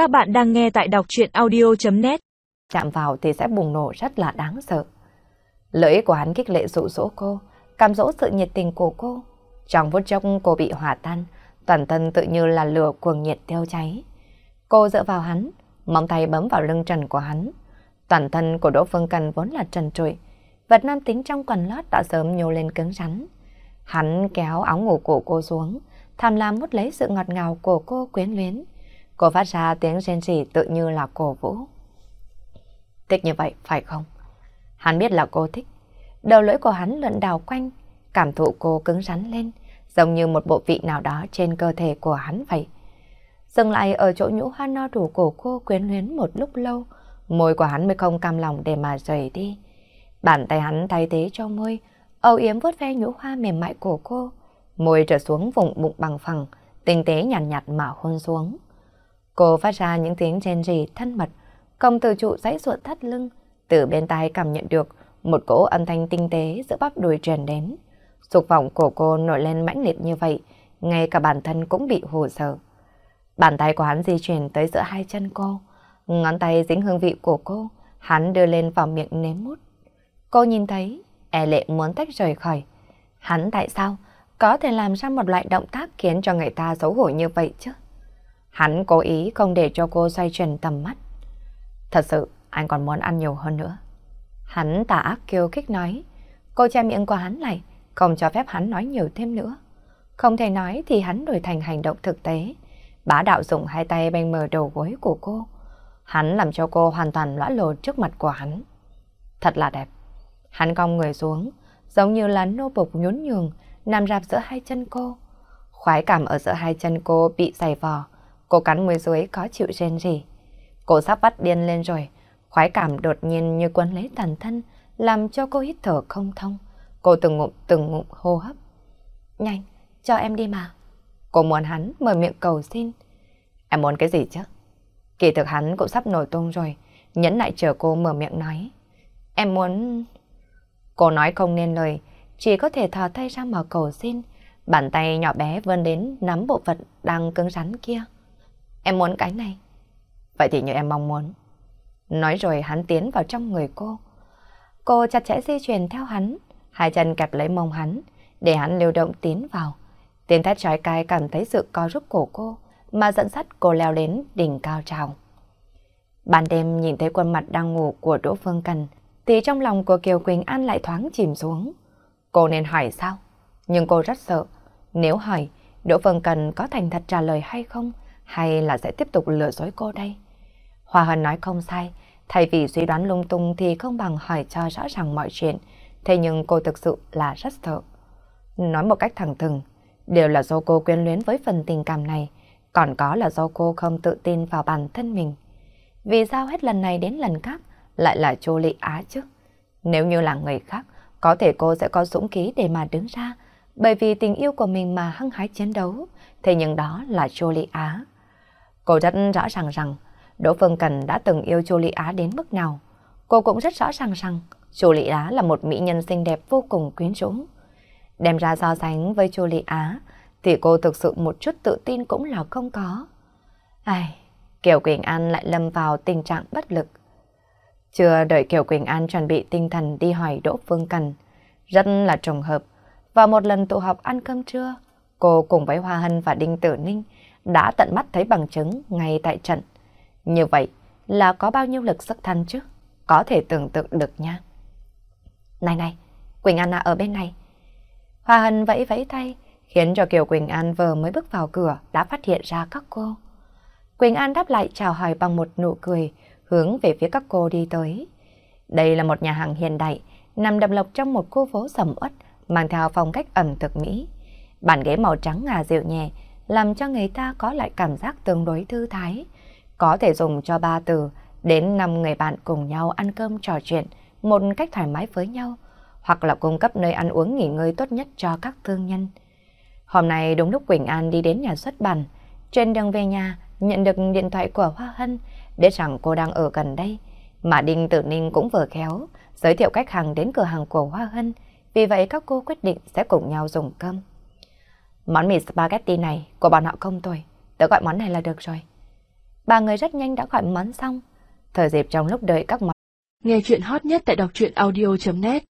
Các bạn đang nghe tại đọc chuyện audio.net Chạm vào thì sẽ bùng nổ rất là đáng sợ. Lưỡi của hắn kích lệ dụ dỗ cô, cảm dỗ sự nhiệt tình của cô. Trong phút chốc cô bị hỏa tan, toàn thân tự như là lửa cuồng nhiệt tiêu cháy. Cô dựa vào hắn, móng tay bấm vào lưng trần của hắn. Toàn thân của Đỗ Phương Cần vốn là trần trụi, vật nam tính trong quần lót đã sớm nhô lên cứng rắn. Hắn kéo áo ngủ của cô xuống, tham lam mút lấy sự ngọt ngào của cô quyến luyến. Cô phát ra tiếng rên rỉ tự như là cổ vũ. Thích như vậy, phải không? Hắn biết là cô thích. Đầu lưỡi của hắn lượn đào quanh, cảm thụ cô cứng rắn lên, giống như một bộ vị nào đó trên cơ thể của hắn vậy. Dừng lại ở chỗ nhũ hoa no đủ cổ cô quyến luyến một lúc lâu, môi của hắn mới không cam lòng để mà rời đi. Bàn tay hắn thay thế cho môi, âu yếm vuốt ve nhũ hoa mềm mại của cô, môi trở xuống vùng bụng bằng phẳng, tinh tế nhàn nhạt, nhạt mà hôn xuống. Cô phát ra những tiếng chen rỉ thân mật, công từ trụ dãy ruột thắt lưng, từ bên tai cảm nhận được một cỗ âm thanh tinh tế giữa bắp đùi truyền đến. Dục vọng của cô nổi lên mãnh liệt như vậy, ngay cả bản thân cũng bị hồ sợ. Bàn tay của hắn di chuyển tới giữa hai chân cô, ngón tay dính hương vị của cô, hắn đưa lên vào miệng nếm mút. Cô nhìn thấy, e lệ muốn tách rời khỏi. Hắn tại sao có thể làm ra một loại động tác khiến cho người ta xấu hổ như vậy chứ? Hắn cố ý không để cho cô xoay chuyển tầm mắt. Thật sự, anh còn muốn ăn nhiều hơn nữa. Hắn tà ác kêu khích nói. Cô che miệng của hắn lại, không cho phép hắn nói nhiều thêm nữa. Không thể nói thì hắn đổi thành hành động thực tế. Bá đạo dùng hai tay bên mờ đầu gối của cô. Hắn làm cho cô hoàn toàn lõa lồ trước mặt của hắn. Thật là đẹp. Hắn cong người xuống, giống như là nô bộc nhún nhường, nằm rạp giữa hai chân cô. Khoái cảm ở giữa hai chân cô bị dày vò, Cô cắn môi dưới có chịu rên rỉ. Cô sắp bắt điên lên rồi. Khoái cảm đột nhiên như quân lấy toàn thân, làm cho cô hít thở không thông. Cô từng ngụm từng ngụm hô hấp. Nhanh, cho em đi mà. Cô muốn hắn mở miệng cầu xin. Em muốn cái gì chứ? Kỳ thực hắn cũng sắp nổi tung rồi, nhẫn lại chờ cô mở miệng nói. Em muốn... Cô nói không nên lời, chỉ có thể thò tay ra mở cầu xin. Bàn tay nhỏ bé vươn đến nắm bộ phận đang cứng rắn kia. Em muốn cái này. Vậy thì như em mong muốn. Nói rồi hắn tiến vào trong người cô. Cô chặt chẽ di chuyển theo hắn, hai chân kẹp lấy mông hắn, để hắn liều động tiến vào. Tiếng thét trói cai cảm thấy sự co rút cổ cô, mà dẫn dắt cô leo đến đỉnh cao trào. Ban đêm nhìn thấy khuôn mặt đang ngủ của Đỗ Phương Cần, thì trong lòng của Kiều Quỳnh An lại thoáng chìm xuống. Cô nên hỏi sao? Nhưng cô rất sợ. Nếu hỏi, Đỗ Phương Cần có thành thật trả lời hay không, hay là sẽ tiếp tục lừa dối cô đây? Hoa Hân nói không sai, thay vì suy đoán lung tung thì không bằng hỏi cho rõ ràng mọi chuyện, thế nhưng cô thực sự là rất sợ. Nói một cách thẳng thừng, đều là do cô quyến luyến với phần tình cảm này, còn có là do cô không tự tin vào bản thân mình. Vì sao hết lần này đến lần khác lại là Chu Lị Á chứ? Nếu như là người khác, có thể cô sẽ có dũng khí để mà đứng ra, bởi vì tình yêu của mình mà hăng hái chiến đấu, thế nhưng đó là Chu Lị Á. Cô rất rõ ràng rằng Đỗ Phương Cần đã từng yêu Chu Lý Á đến mức nào. Cô cũng rất rõ ràng rằng Chu Lý Á là một mỹ nhân xinh đẹp vô cùng quyến rũ. Đem ra so sánh với Chu Lý Á thì cô thực sự một chút tự tin cũng là không có. Ai, Kiều Quỳnh An lại lâm vào tình trạng bất lực. Chưa đợi Kiều Quỳnh An chuẩn bị tinh thần đi hỏi Đỗ Phương Cần. Rất là trùng hợp. Vào một lần tụ họp ăn cơm trưa, cô cùng với Hoa Hân và Đinh Tử Ninh đã tận mắt thấy bằng chứng ngay tại trận. Như vậy là có bao nhiêu lực sức thân chứ? Có thể tưởng tượng được nha. Này này, Quỳnh An ở bên này. Hoa Hân vẫy vẫy tay, khiến cho Kiều Quỳnh An vừa mới bước vào cửa đã phát hiện ra các cô. Quỳnh An đáp lại chào hỏi bằng một nụ cười, hướng về phía các cô đi tới. Đây là một nhà hàng hiện đại, nằm đầm lộc trong một khu phố sầm uất, mang theo phong cách ẩm thực Mỹ. Bàn ghế màu trắng ngà dịu nhẹ, làm cho người ta có lại cảm giác tương đối thư thái. Có thể dùng cho ba từ đến năm người bạn cùng nhau ăn cơm trò chuyện một cách thoải mái với nhau, hoặc là cung cấp nơi ăn uống nghỉ ngơi tốt nhất cho các thương nhân. Hôm nay đúng lúc Quỳnh An đi đến nhà xuất bản, trên đường về nhà nhận được điện thoại của Hoa Hân để rằng cô đang ở gần đây, mà Đinh Tử Ninh cũng vừa khéo giới thiệu khách hàng đến cửa hàng của Hoa Hân, vì vậy các cô quyết định sẽ cùng nhau dùng cơm. Món mì spaghetti này của bọn họ không tồi. Tớ gọi món này là được rồi. Ba người rất nhanh đã gọi món xong. Thời dịp trong lúc đợi các món. Nghe chuyện hot nhất tại đọc truyện audio.net